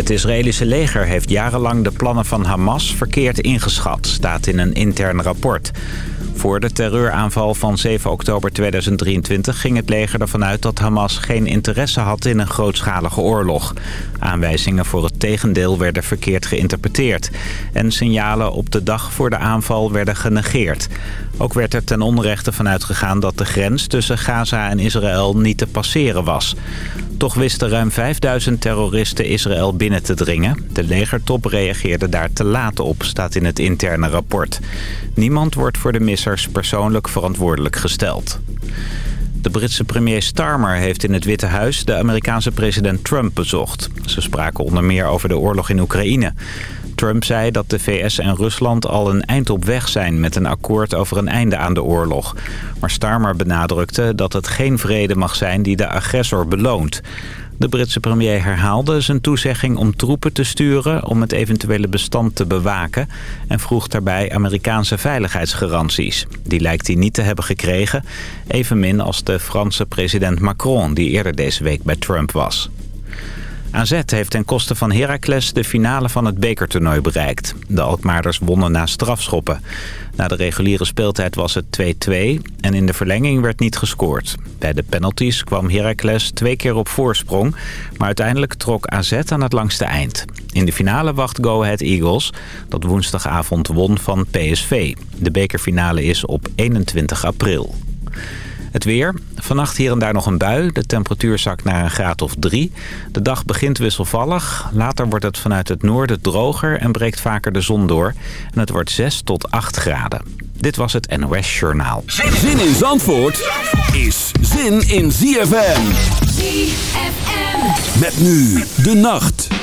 Het Israëlische leger heeft jarenlang de plannen van Hamas verkeerd ingeschat, staat in een intern rapport. Voor de terreuraanval van 7 oktober 2023 ging het leger ervan uit dat Hamas geen interesse had in een grootschalige oorlog. Aanwijzingen voor het tegendeel werden verkeerd geïnterpreteerd. En signalen op de dag voor de aanval werden genegeerd. Ook werd er ten onrechte vanuit gegaan dat de grens tussen Gaza en Israël niet te passeren was. Toch wisten ruim 5000 terroristen Israël binnen te dringen. De legertop reageerde daar te laat op, staat in het interne rapport. Niemand wordt voor de missers persoonlijk verantwoordelijk gesteld. De Britse premier Starmer heeft in het Witte Huis de Amerikaanse president Trump bezocht. Ze spraken onder meer over de oorlog in Oekraïne. Trump zei dat de VS en Rusland al een eind op weg zijn met een akkoord over een einde aan de oorlog. Maar Starmer benadrukte dat het geen vrede mag zijn die de agressor beloont. De Britse premier herhaalde zijn toezegging om troepen te sturen om het eventuele bestand te bewaken en vroeg daarbij Amerikaanse veiligheidsgaranties. Die lijkt hij niet te hebben gekregen, evenmin als de Franse president Macron die eerder deze week bij Trump was. AZ heeft ten koste van Heracles de finale van het bekertoernooi bereikt. De Alkmaarders wonnen na strafschoppen. Na de reguliere speeltijd was het 2-2 en in de verlenging werd niet gescoord. Bij de penalties kwam Heracles twee keer op voorsprong... maar uiteindelijk trok AZ aan het langste eind. In de finale wacht Go Ahead Eagles, dat woensdagavond won van PSV. De bekerfinale is op 21 april. Het weer. Vannacht hier en daar nog een bui. De temperatuur zakt naar een graad of drie. De dag begint wisselvallig. Later wordt het vanuit het noorden droger en breekt vaker de zon door. En het wordt 6 tot 8 graden. Dit was het NOS Journaal. Zin in Zandvoort is zin in ZFM. ZFM. Met nu de nacht.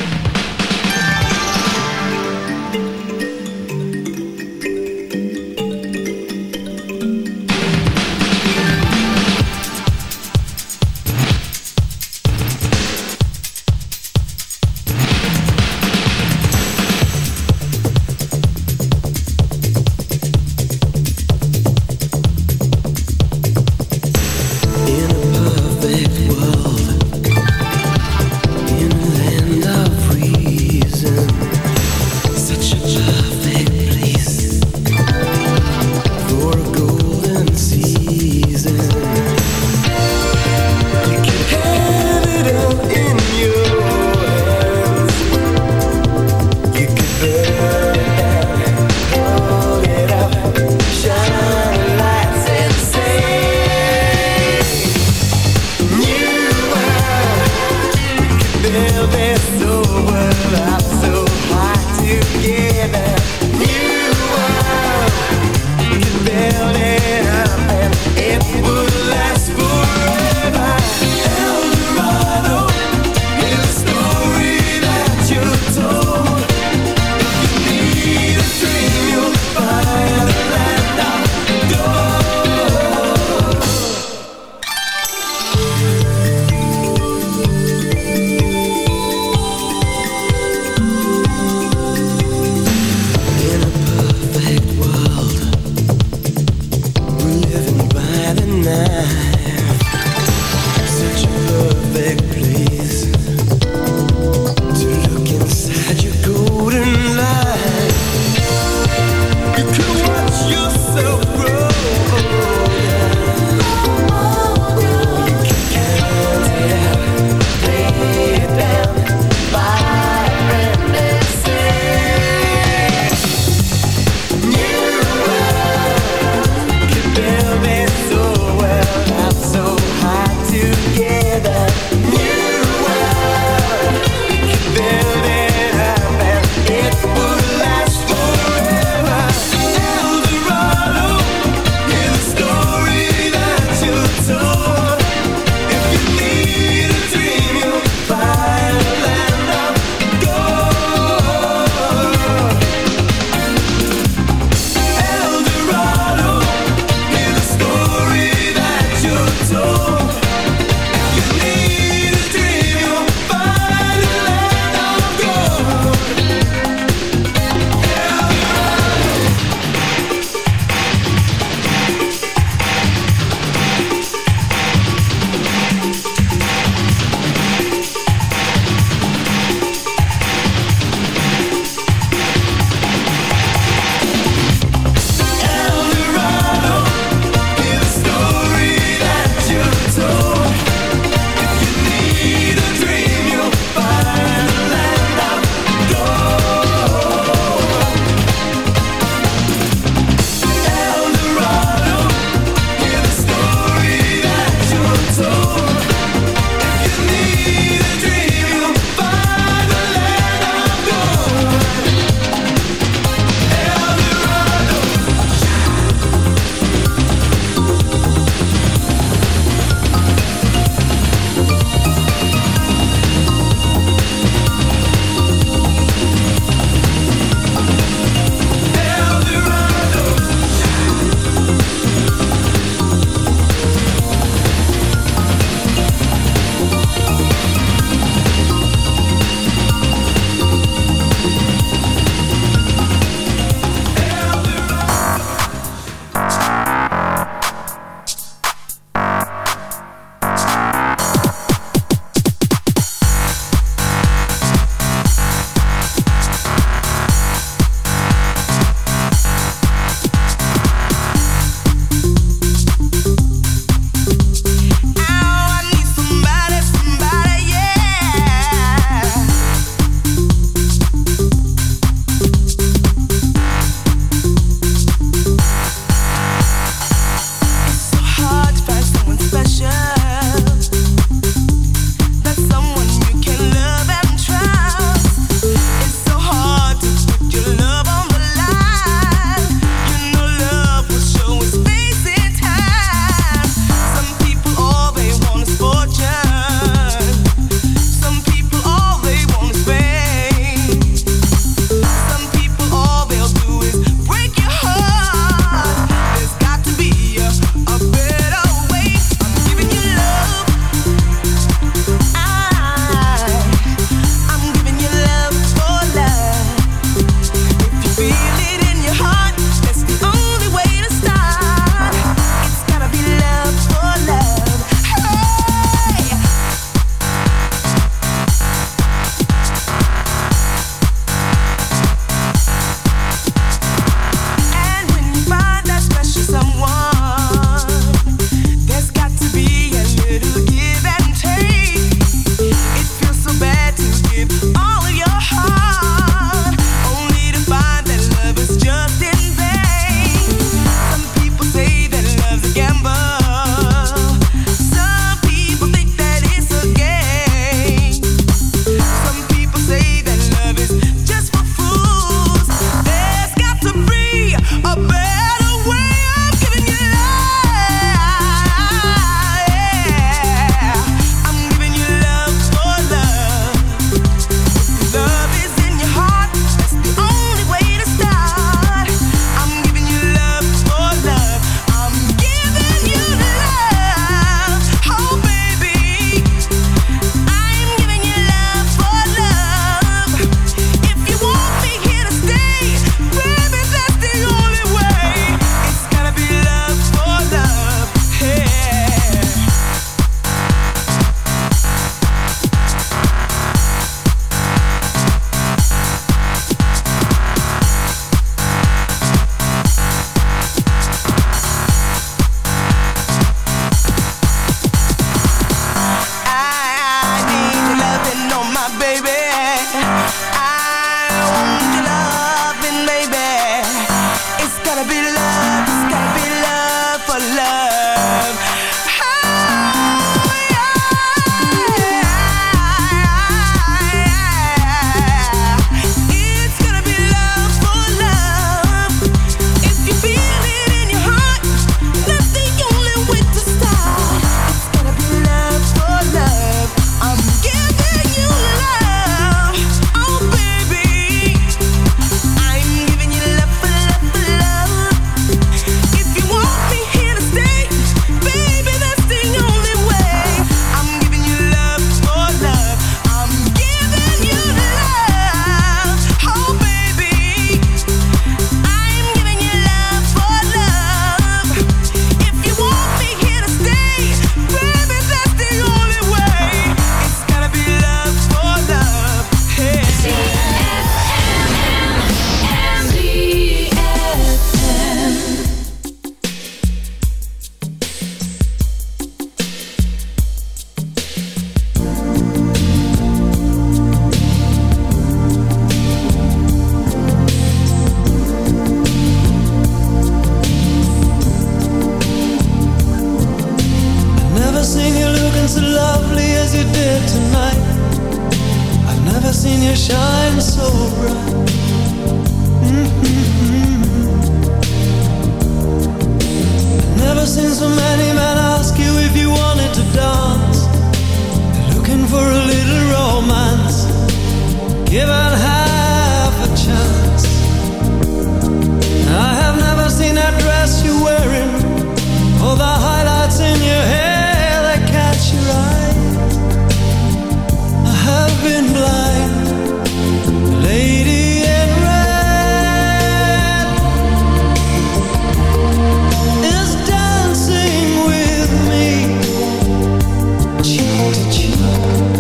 情。爱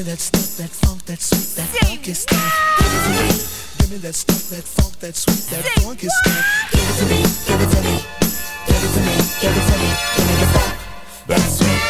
me that stuff, that funk, that sweet, that funky stuff. Give it to me. Give me that stuff, that funk, that sweet, that funky stuff. Give it to me. Give it to me. Give it to me. Give it to me. Give me the funk. That sweet.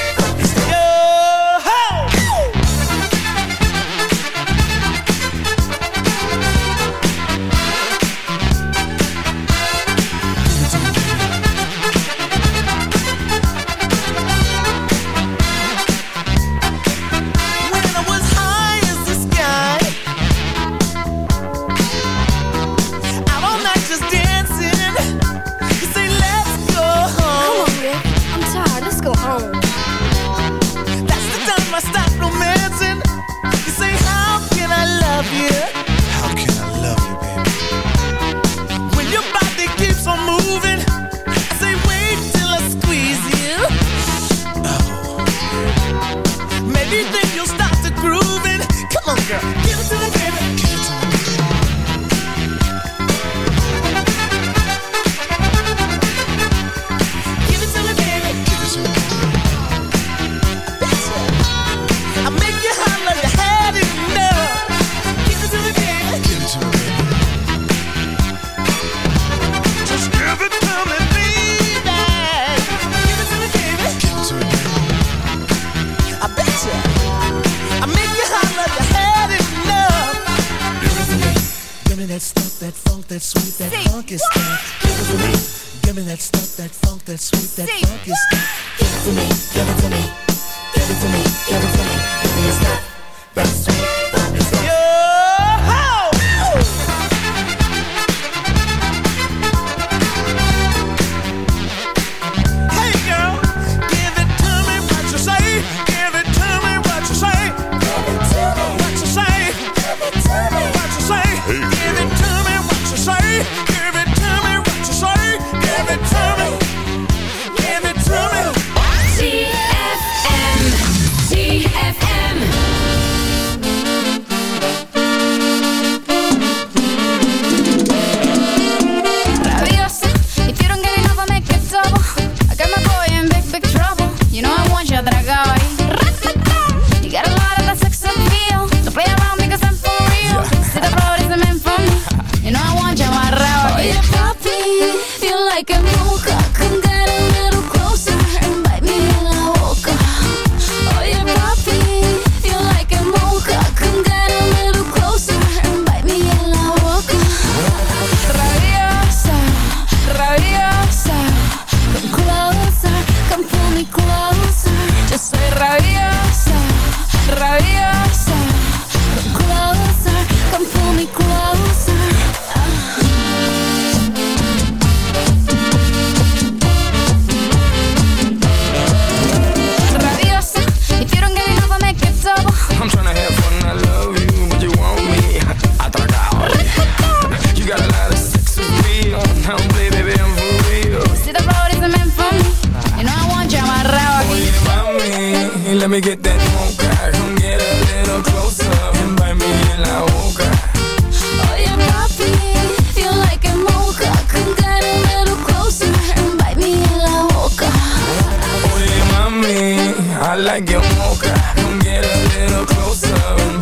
I like your mocha. Come get a little closer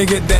me get that.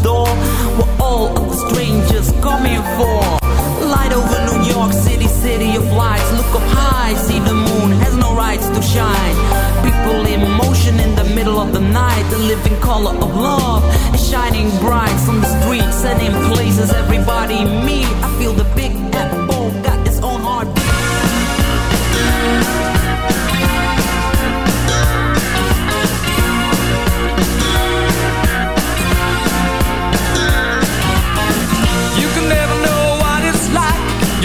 adore. What all of the strangers coming for? Flight over New York City, city of lights. Look up high, see the moon has no rights to shine. People in motion in the middle of the night. The living color of love is shining bright on the streets and in places everybody meet. I feel the big apple